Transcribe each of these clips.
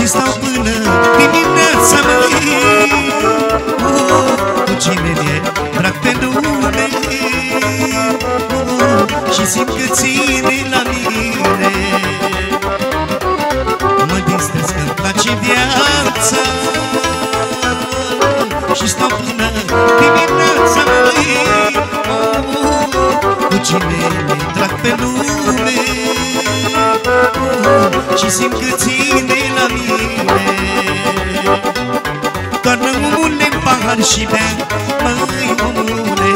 și stau până dimineața măi. Oh, Cu cine mi-e drag pe lume. Oh, Și simt că ține la mine. Mă distrez că-mi place viața. Și stau până dimineața măi. Oh, Cu cine mi-e drag pe lume. Oh, și simt că ține omule în pahar și bea. Măi omule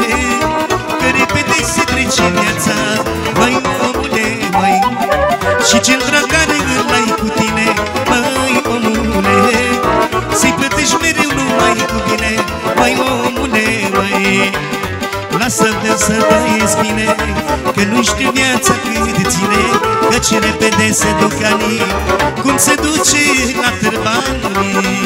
Că repede se trece viața. Măi omule, măi Și cel drag care îl ai cu tine. Măi omule Să-i plătești mereu numai cu bine. Măi omule, măi Lasă-te să trăiesc bine Că nu știu viața cât ține Căci repede se duc anii. Cum se duce la târbanii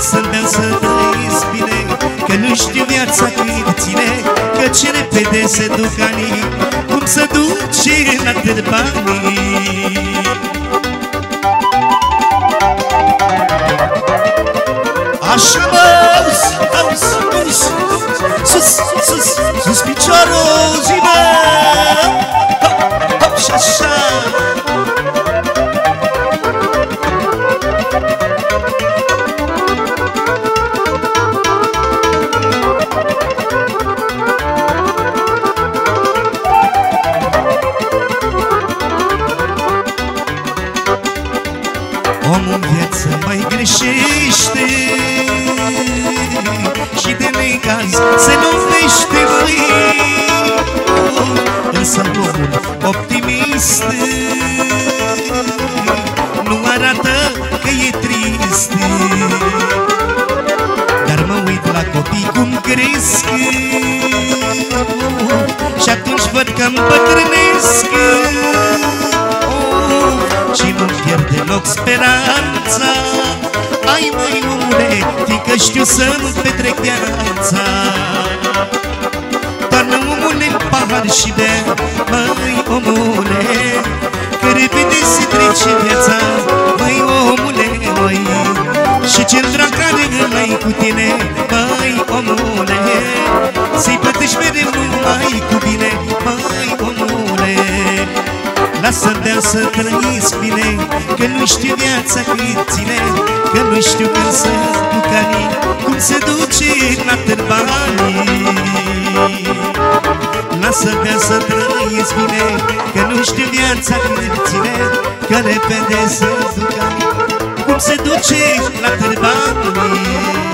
Lasă-mi să trăiesc bine Că nu știu viața cât ține Căci repede se duc anii Cum se duce la târbanii Așa mă, auzi, auzi, auzi Sus, sus, sus piciorul zi Omul în viață mai greșește Și de necaz se lovește mai Însă omul optimist. Nu arată că e trist. Dar mă uit la copii cum cresc. Și atunci văd că îmbătrânesc pierd deloc speranța. Ai măi omule, fiindcă știu să-mi petrec viața. Toarnă omule în pahar și bea Măi omule, că repede se trece viața. Măi omule, măi Și cel drag care îl ai cu tine Măi omule, să-i plătești mereu numai Lasă-mi să trăiesc bine Că nu știu viața cât ține Că nu știu când să duc anii Cum se duce la târbanii Lasă-mi să trăiesc bine Că nu știu viața cât ține Că repede să duc anii Cum se duce la târbanii